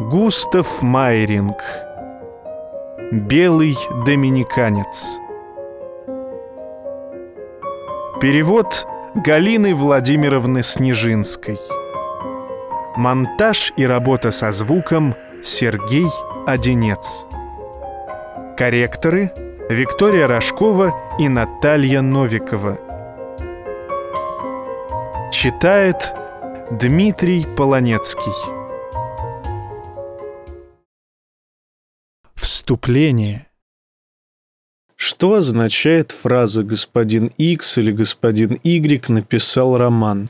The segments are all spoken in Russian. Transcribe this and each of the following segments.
Густав Майринг. Белый доминиканец. Перевод Галины Владимировны Снежинской. Монтаж и работа со звуком Сергей Одинец. Корректоры Виктория Рожкова и Наталья Новикова. Читает Дмитрий Полонецкий Вступление Что означает фраза «господин X» или «господин Y» написал роман?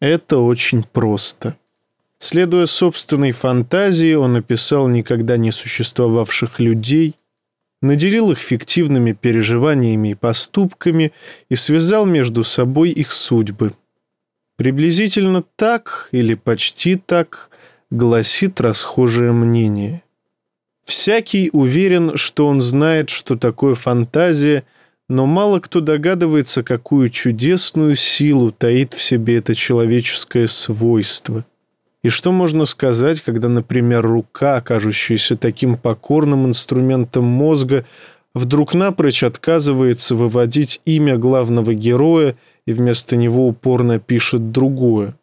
Это очень просто. Следуя собственной фантазии, он описал никогда не существовавших людей, наделил их фиктивными переживаниями и поступками и связал между собой их судьбы. Приблизительно так или почти так гласит расхожее мнение – Всякий уверен, что он знает, что такое фантазия, но мало кто догадывается, какую чудесную силу таит в себе это человеческое свойство. И что можно сказать, когда, например, рука, кажущаяся таким покорным инструментом мозга, вдруг напрочь отказывается выводить имя главного героя и вместо него упорно пишет другое?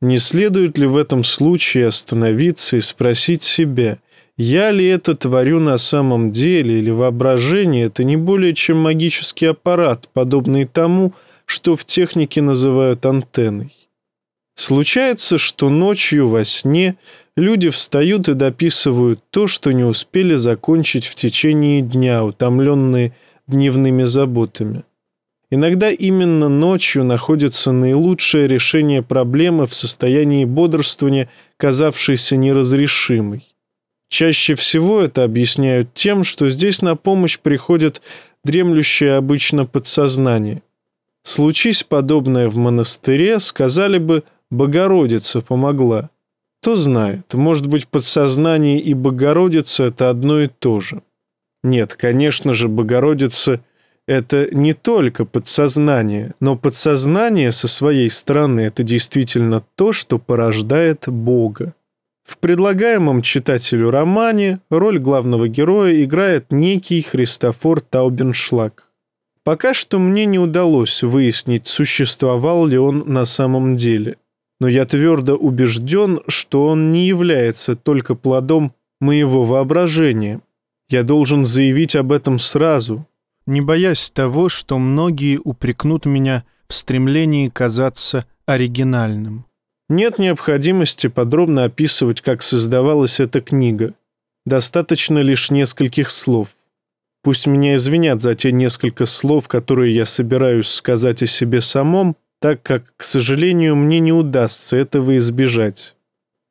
Не следует ли в этом случае остановиться и спросить себя – я ли это творю на самом деле или воображение – это не более чем магический аппарат, подобный тому, что в технике называют антенной. Случается, что ночью во сне люди встают и дописывают то, что не успели закончить в течение дня, утомленные дневными заботами. Иногда именно ночью находится наилучшее решение проблемы в состоянии бодрствования, казавшейся неразрешимой. Чаще всего это объясняют тем, что здесь на помощь приходит дремлющее обычно подсознание. Случись подобное в монастыре, сказали бы «Богородица помогла». Кто знает, может быть, подсознание и Богородица – это одно и то же. Нет, конечно же, Богородица – это не только подсознание, но подсознание со своей стороны – это действительно то, что порождает Бога. В предлагаемом читателю романе роль главного героя играет некий Христофор Таубеншлаг. Пока что мне не удалось выяснить, существовал ли он на самом деле. Но я твердо убежден, что он не является только плодом моего воображения. Я должен заявить об этом сразу, не боясь того, что многие упрекнут меня в стремлении казаться оригинальным. Нет необходимости подробно описывать, как создавалась эта книга. Достаточно лишь нескольких слов. Пусть меня извинят за те несколько слов, которые я собираюсь сказать о себе самом, так как, к сожалению, мне не удастся этого избежать.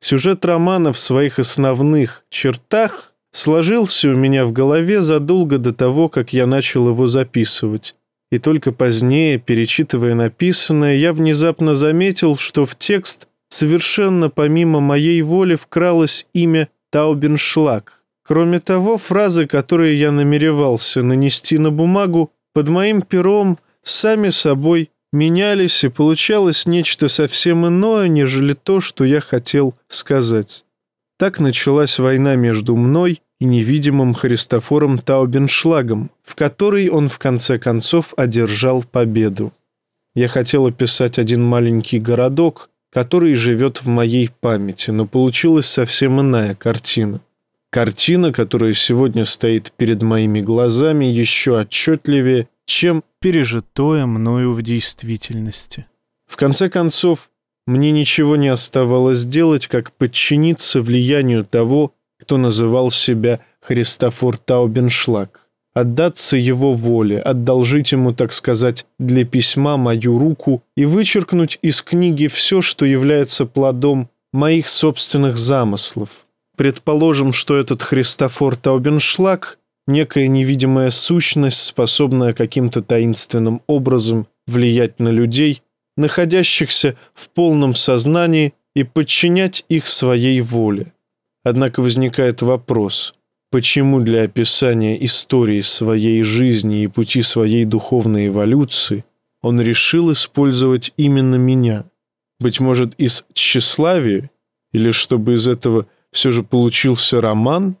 Сюжет романа в своих основных чертах сложился у меня в голове задолго до того, как я начал его записывать. И только позднее, перечитывая написанное, я внезапно заметил, что в текст совершенно помимо моей воли вкралось имя Таубеншлаг. Кроме того, фразы, которые я намеревался нанести на бумагу, под моим пером сами собой менялись, и получалось нечто совсем иное, нежели то, что я хотел сказать. Так началась война между мной и невидимым Христофором Таубеншлагом, в которой он в конце концов одержал победу. Я хотел описать один маленький городок, который живет в моей памяти, но получилась совсем иная картина. Картина, которая сегодня стоит перед моими глазами, еще отчетливее, чем пережитое мною в действительности. В конце концов, мне ничего не оставалось делать, как подчиниться влиянию того, кто называл себя Христофор Таубеншлаг отдаться его воле, одолжить ему, так сказать, для письма мою руку и вычеркнуть из книги все, что является плодом моих собственных замыслов. Предположим, что этот Христофор Таубеншлаг – некая невидимая сущность, способная каким-то таинственным образом влиять на людей, находящихся в полном сознании и подчинять их своей воле. Однако возникает вопрос – почему для описания истории своей жизни и пути своей духовной эволюции он решил использовать именно меня. Быть может, из тщеславия, или чтобы из этого все же получился роман?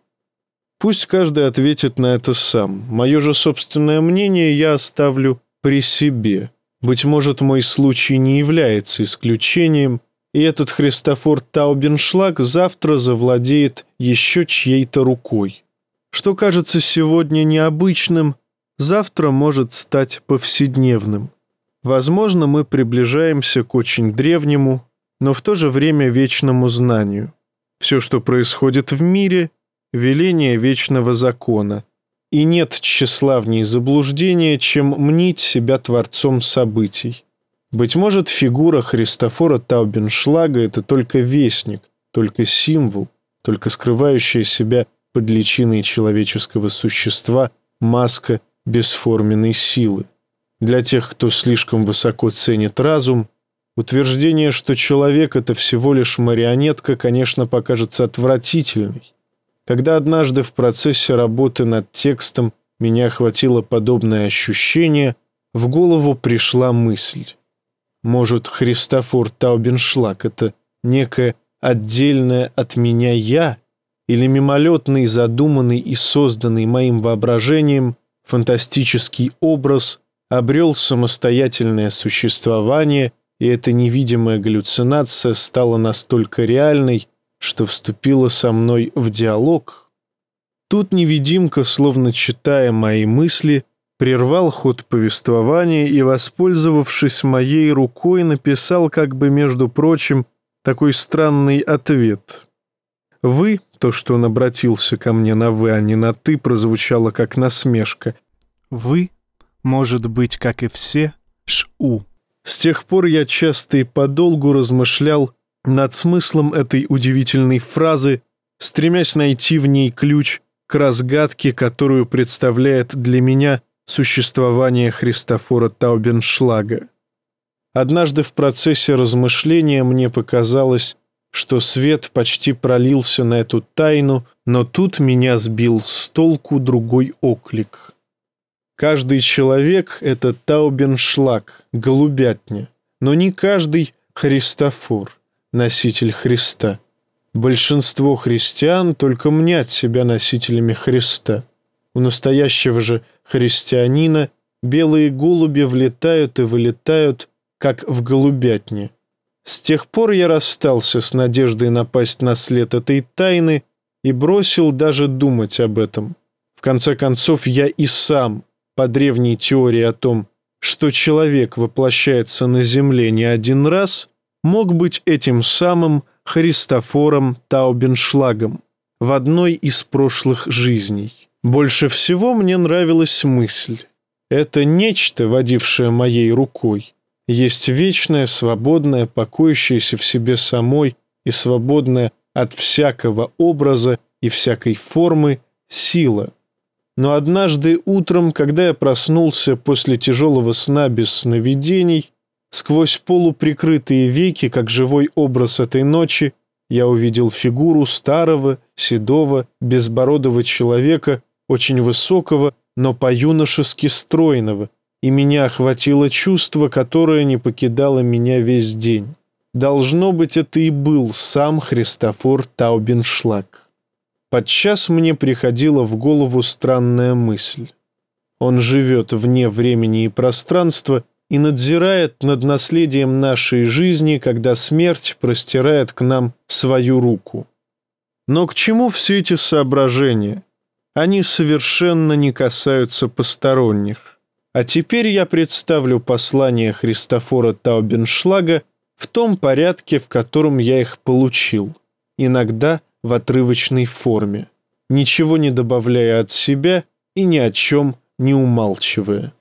Пусть каждый ответит на это сам. Мое же собственное мнение я оставлю при себе. Быть может, мой случай не является исключением, и этот Христофор Таубеншлаг завтра завладеет еще чьей-то рукой. Что кажется сегодня необычным, завтра может стать повседневным. Возможно, мы приближаемся к очень древнему, но в то же время вечному знанию. Все, что происходит в мире – веление вечного закона, и нет тщеславней заблуждения, чем мнить себя творцом событий. Быть может, фигура Христофора Таубеншлага – это только вестник, только символ, только скрывающая себя под личиной человеческого существа маска бесформенной силы. Для тех, кто слишком высоко ценит разум, утверждение, что человек – это всего лишь марионетка, конечно, покажется отвратительной. Когда однажды в процессе работы над текстом меня охватило подобное ощущение, в голову пришла мысль. Может, Христофор Таубеншлаг — это некое отдельное от меня «я» или мимолетный, задуманный и созданный моим воображением фантастический образ обрел самостоятельное существование, и эта невидимая галлюцинация стала настолько реальной, что вступила со мной в диалог. Тут невидимка, словно читая мои мысли, прервал ход повествования и, воспользовавшись моей рукой, написал, как бы, между прочим, такой странный ответ. «Вы», то, что он обратился ко мне на «вы», а не на «ты», прозвучало как насмешка. «Вы, может быть, как и все, ш-у». С тех пор я часто и подолгу размышлял над смыслом этой удивительной фразы, стремясь найти в ней ключ к разгадке, которую представляет для меня существование Христофора Таубеншлага. Однажды в процессе размышления мне показалось, что свет почти пролился на эту тайну, но тут меня сбил с толку другой оклик. Каждый человек — это Таубеншлаг, голубятня, но не каждый — Христофор, носитель Христа. Большинство христиан только мнят себя носителями Христа. У настоящего же христианина белые голуби влетают и вылетают, как в голубятне. С тех пор я расстался с надеждой напасть на след этой тайны и бросил даже думать об этом. В конце концов, я и сам, по древней теории о том, что человек воплощается на земле не один раз, мог быть этим самым Христофором Таубеншлагом в одной из прошлых жизней. Больше всего мне нравилась мысль. Это нечто, водившее моей рукой, есть вечная, свободная, покоящаяся в себе самой и свободная от всякого образа и всякой формы сила. Но однажды утром, когда я проснулся после тяжелого сна без сновидений, сквозь полуприкрытые веки, как живой образ этой ночи, я увидел фигуру старого, седого, безбородого человека, очень высокого, но по-юношески стройного, и меня охватило чувство, которое не покидало меня весь день. Должно быть, это и был сам Христофор Таубеншлаг. Подчас мне приходила в голову странная мысль. Он живет вне времени и пространства и надзирает над наследием нашей жизни, когда смерть простирает к нам свою руку. Но к чему все эти соображения? Они совершенно не касаются посторонних. А теперь я представлю послание Христофора Таубеншлага в том порядке, в котором я их получил, иногда в отрывочной форме, ничего не добавляя от себя и ни о чем не умалчивая.